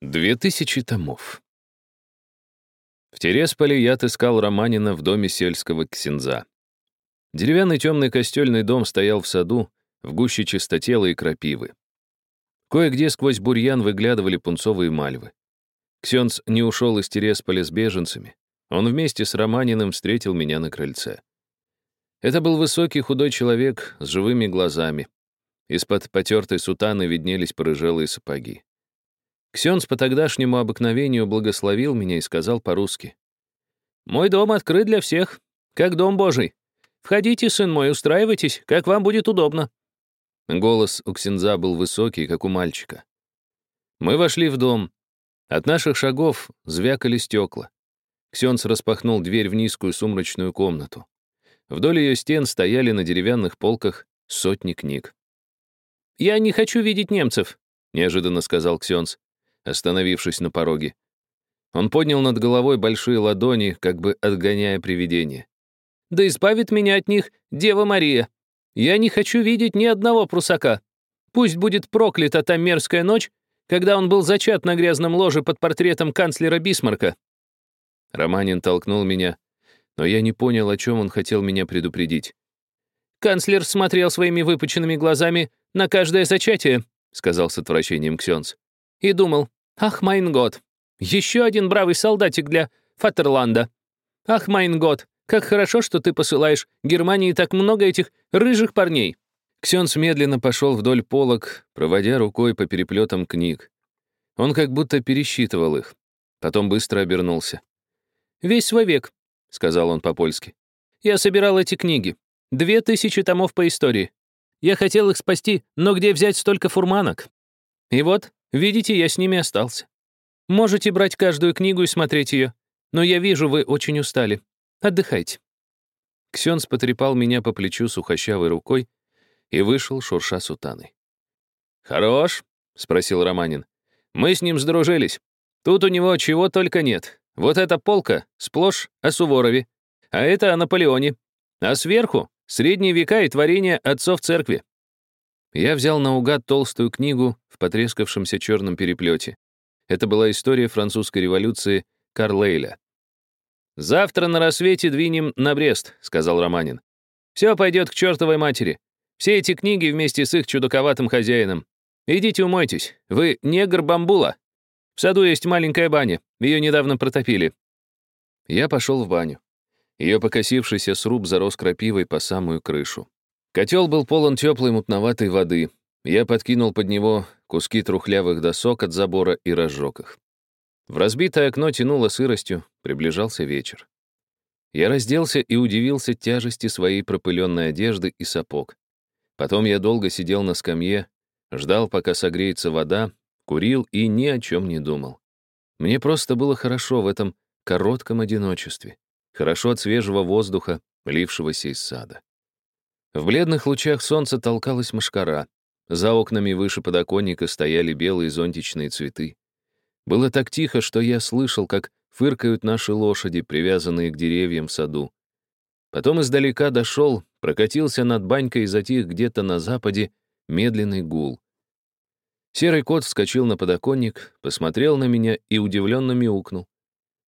Две тысячи томов. В Тересполе я отыскал Романина в доме сельского ксенза. Деревянный темный костельный дом стоял в саду, в гуще чистотела и крапивы. Кое-где сквозь бурьян выглядывали пунцовые мальвы. Ксенц не ушел из Тересполя с беженцами. Он вместе с Романиным встретил меня на крыльце. Это был высокий худой человек с живыми глазами. Из-под потертой сутаны виднелись порыжелые сапоги. Ксенц по тогдашнему обыкновению благословил меня и сказал по-русски. «Мой дом открыт для всех, как дом Божий. Входите, сын мой, устраивайтесь, как вам будет удобно». Голос у Ксенза был высокий, как у мальчика. Мы вошли в дом. От наших шагов звякали стекла. Ксенц распахнул дверь в низкую сумрачную комнату. Вдоль ее стен стояли на деревянных полках сотни книг. «Я не хочу видеть немцев», — неожиданно сказал Ксенц остановившись на пороге. Он поднял над головой большие ладони, как бы отгоняя привидение. «Да избавит меня от них Дева Мария! Я не хочу видеть ни одного прусака. Пусть будет проклята та мерзкая ночь, когда он был зачат на грязном ложе под портретом канцлера Бисмарка». Романин толкнул меня, но я не понял, о чем он хотел меня предупредить. «Канцлер смотрел своими выпученными глазами на каждое зачатие», сказал с отвращением ксендз, и думал, Ach, mein Gott! Еще один бравый солдатик для Фатерланда. Ach, mein Gott! Как хорошо, что ты посылаешь Германии так много этих рыжих парней!» Ксендз медленно пошел вдоль полок, проводя рукой по переплетам книг. Он как будто пересчитывал их. Потом быстро обернулся. «Весь свой век», — сказал он по-польски. «Я собирал эти книги. Две тысячи томов по истории. Я хотел их спасти, но где взять столько фурманок? И вот, Видите, я с ними остался. Можете брать каждую книгу и смотреть ее, но я вижу, вы очень устали. Отдыхайте». Ксенс потрепал меня по плечу сухощавой рукой и вышел, шурша сутаной. «Хорош?» — спросил Романин. «Мы с ним сдружились. Тут у него чего только нет. Вот эта полка сплошь о Суворове, а это о Наполеоне. А сверху — средние века и творения отцов церкви. Я взял наугад толстую книгу в потрескавшемся черном переплете. Это была история французской революции Карлейля. «Завтра на рассвете двинем на Брест», — сказал Романин. «Все пойдет к чертовой матери. Все эти книги вместе с их чудаковатым хозяином. Идите умойтесь. Вы негр бамбула. В саду есть маленькая баня. Ее недавно протопили». Я пошел в баню. Ее покосившийся сруб зарос крапивой по самую крышу. Котел был полон теплой мутноватой воды. Я подкинул под него куски трухлявых досок от забора и разжег их. В разбитое окно тянуло сыростью, приближался вечер. Я разделся и удивился тяжести своей пропыленной одежды и сапог. Потом я долго сидел на скамье, ждал, пока согреется вода, курил и ни о чем не думал. Мне просто было хорошо в этом коротком одиночестве, хорошо от свежего воздуха, лившегося из сада. В бледных лучах солнца толкалась мошкара. За окнами выше подоконника стояли белые зонтичные цветы. Было так тихо, что я слышал, как фыркают наши лошади, привязанные к деревьям в саду. Потом издалека дошел, прокатился над банькой и затих где-то на западе медленный гул. Серый кот вскочил на подоконник, посмотрел на меня и удивленно мяукнул.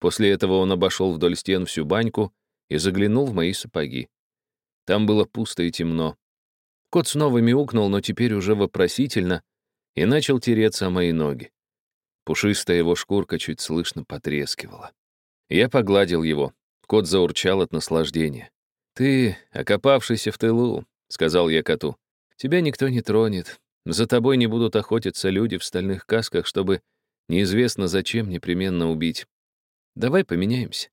После этого он обошел вдоль стен всю баньку и заглянул в мои сапоги. Там было пусто и темно. Кот снова мяукнул, но теперь уже вопросительно, и начал тереться о мои ноги. Пушистая его шкурка чуть слышно потрескивала. Я погладил его. Кот заурчал от наслаждения. «Ты, окопавшийся в тылу», — сказал я коту, — «тебя никто не тронет. За тобой не будут охотиться люди в стальных касках, чтобы неизвестно зачем непременно убить. Давай поменяемся».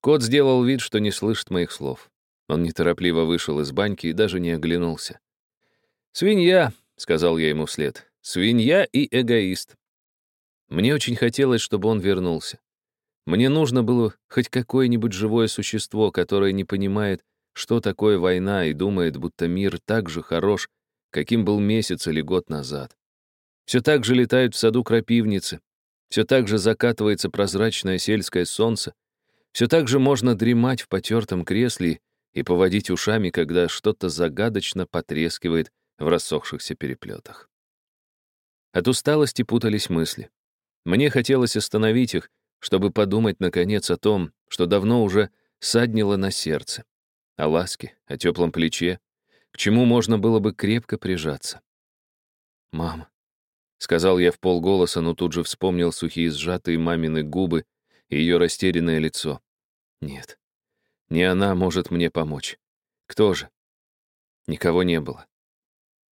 Кот сделал вид, что не слышит моих слов. Он неторопливо вышел из баньки и даже не оглянулся. «Свинья», — сказал я ему вслед, — «свинья и эгоист». Мне очень хотелось, чтобы он вернулся. Мне нужно было хоть какое-нибудь живое существо, которое не понимает, что такое война, и думает, будто мир так же хорош, каким был месяц или год назад. Все так же летают в саду крапивницы, все так же закатывается прозрачное сельское солнце, все так же можно дремать в потертом кресле и поводить ушами, когда что-то загадочно потрескивает в рассохшихся переплетах. От усталости путались мысли. Мне хотелось остановить их, чтобы подумать, наконец, о том, что давно уже саднило на сердце. О ласке, о теплом плече, к чему можно было бы крепко прижаться. «Мама», — сказал я в полголоса, но тут же вспомнил сухие сжатые мамины губы и ее растерянное лицо. «Нет, не она может мне помочь. Кто же?» Никого не было.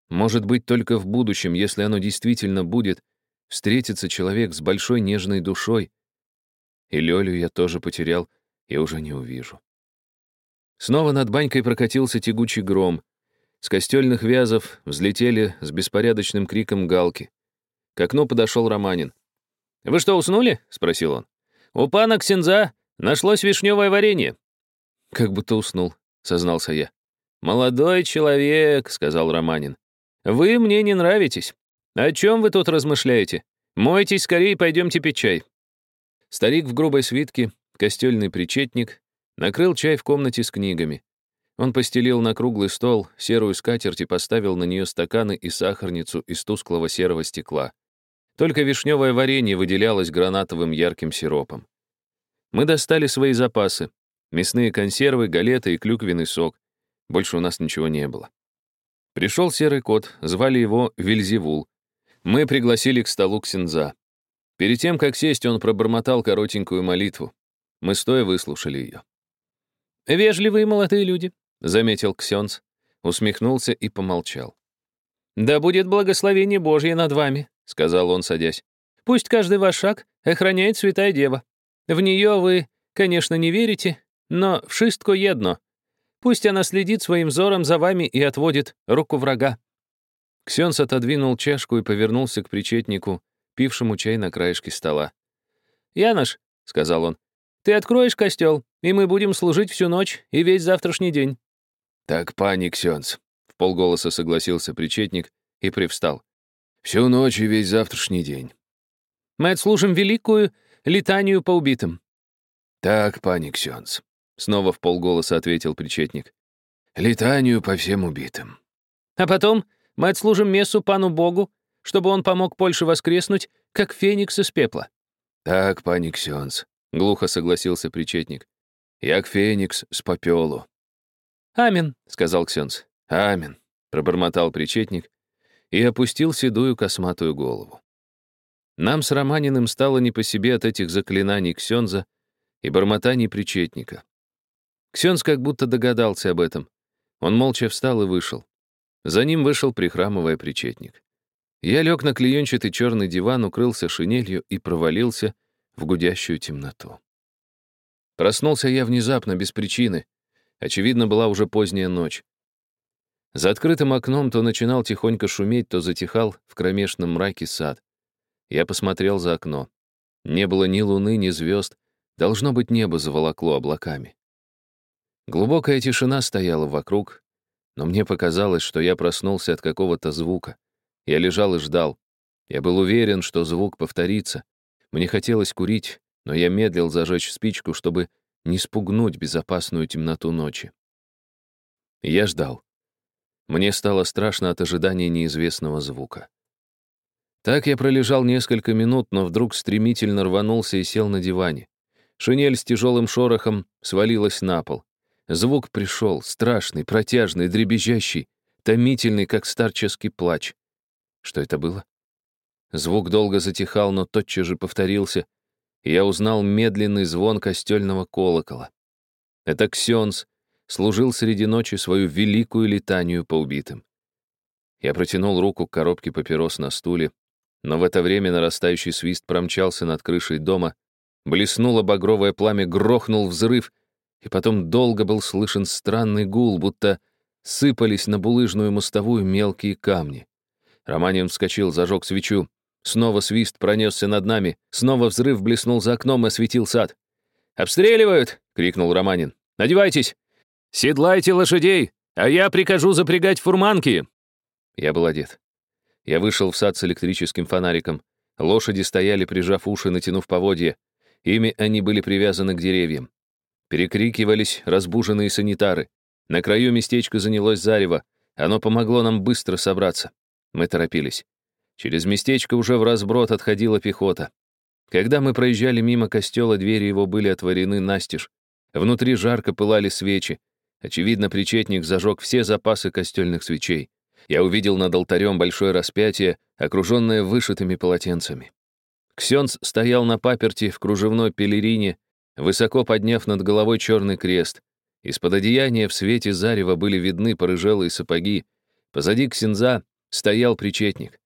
Может быть, только в будущем, если оно действительно будет, встретится человек с большой нежной душой. И Лёлю я тоже потерял и уже не увижу. Снова над банькой прокатился тягучий гром. С костельных вязов взлетели с беспорядочным криком галки. К окну подошел Романин. «Вы что, уснули?» — спросил он. «У пана Ксенза нашлось вишневое варенье». «Как будто уснул», — сознался я. «Молодой человек», — сказал Романин. «Вы мне не нравитесь. О чем вы тут размышляете? Мойтесь скорее, пойдемте пить чай». Старик в грубой свитке, костельный причетник, накрыл чай в комнате с книгами. Он постелил на круглый стол серую скатерть и поставил на нее стаканы и сахарницу из тусклого серого стекла. Только вишневое варенье выделялось гранатовым ярким сиропом. Мы достали свои запасы. Мясные консервы, галеты и клюквенный сок. Больше у нас ничего не было. Пришел серый кот, звали его Вильзевул. Мы пригласили к столу Ксенза. Перед тем, как сесть, он пробормотал коротенькую молитву. Мы стоя выслушали ее. «Вежливые молодые люди», заметил Ксенц, усмехнулся и помолчал. «Да будет благословение Божье над вами», — сказал он, садясь. «Пусть каждый ваш шаг охраняет Святая Дева. В нее вы, конечно, не верите, но в шистку едно. Пусть она следит своим взором за вами и отводит руку врага». Ксенц отодвинул чашку и повернулся к причетнику, пившему чай на краешке стола. «Янош», — сказал он, — «ты откроешь костел, и мы будем служить всю ночь и весь завтрашний день. «Так, пани Ксенц», — в полголоса согласился причетник и привстал. «Всю ночь и весь завтрашний день». «Мы отслужим великую летанию по убитым». «Так, пани Ксенц», — снова в полголоса ответил причетник. «Летанию по всем убитым». «А потом мы отслужим мессу пану Богу, чтобы он помог Польше воскреснуть, как феникс из пепла». «Так, пани Ксенц», — глухо согласился причетник. «Як феникс с попелу». «Амин», — сказал Ксенц. «Амин», — пробормотал причетник и опустил седую косматую голову. Нам с Романиным стало не по себе от этих заклинаний Ксенза и бормотаний причетника. Ксенз как будто догадался об этом. Он молча встал и вышел. За ним вышел, прихрамывая причетник. Я лег на клеенчатый черный диван, укрылся шинелью и провалился в гудящую темноту. Проснулся я внезапно, без причины, Очевидно, была уже поздняя ночь. За открытым окном то начинал тихонько шуметь, то затихал в кромешном мраке сад. Я посмотрел за окно. Не было ни луны, ни звезд. Должно быть, небо заволокло облаками. Глубокая тишина стояла вокруг, но мне показалось, что я проснулся от какого-то звука. Я лежал и ждал. Я был уверен, что звук повторится. Мне хотелось курить, но я медлил зажечь спичку, чтобы не спугнуть безопасную темноту ночи. Я ждал. Мне стало страшно от ожидания неизвестного звука. Так я пролежал несколько минут, но вдруг стремительно рванулся и сел на диване. Шинель с тяжелым шорохом свалилась на пол. Звук пришел, страшный, протяжный, дребезжащий, томительный, как старческий плач. Что это было? Звук долго затихал, но тотчас же повторился, я узнал медленный звон костельного колокола. Это Ксенс служил среди ночи свою великую летанию по убитым. Я протянул руку к коробке папирос на стуле, но в это время нарастающий свист промчался над крышей дома, блеснуло багровое пламя, грохнул взрыв, и потом долго был слышен странный гул, будто сыпались на булыжную мостовую мелкие камни. Романин вскочил, зажег свечу. Снова свист пронесся над нами, снова взрыв блеснул за окном и осветил сад. «Обстреливают!» — крикнул Романин. «Надевайтесь! Седлайте лошадей, а я прикажу запрягать фурманки!» Я был одет. Я вышел в сад с электрическим фонариком. Лошади стояли, прижав уши, натянув поводья. Ими они были привязаны к деревьям. Перекрикивались разбуженные санитары. На краю местечка занялось зарево. Оно помогло нам быстро собраться. Мы торопились. Через местечко уже в разброд отходила пехота. Когда мы проезжали мимо костела, двери его были отворены настежь. Внутри жарко пылали свечи. Очевидно, причетник зажег все запасы костельных свечей. Я увидел над алтарем большое распятие, окруженное вышитыми полотенцами. Ксенц стоял на паперти в кружевной пелерине, высоко подняв над головой черный крест. Из-под одеяния в свете зарева были видны порыжелые сапоги. Позади ксенза стоял причетник.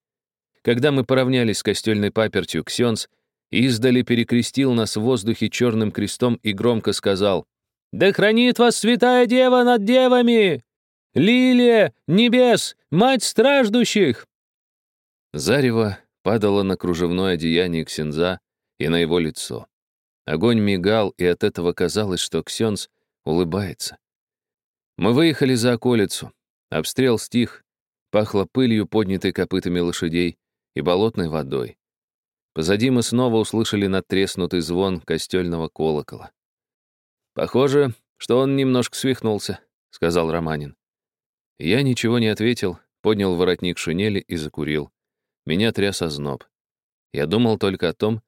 Когда мы поравнялись с костельной папертью, Ксенц издали перекрестил нас в воздухе черным крестом и громко сказал «Да хранит вас святая дева над девами! Лилия, небес, мать страждущих!» Зарево падало на кружевное одеяние Ксенза и на его лицо. Огонь мигал, и от этого казалось, что Ксенз улыбается. Мы выехали за околицу. Обстрел стих, пахло пылью, поднятой копытами лошадей, и болотной водой. Позади мы снова услышали надтреснутый звон костельного колокола. «Похоже, что он немножко свихнулся», — сказал Романин. Я ничего не ответил, поднял воротник шинели и закурил. Меня тряс озноб. Я думал только о том,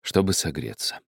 чтобы согреться.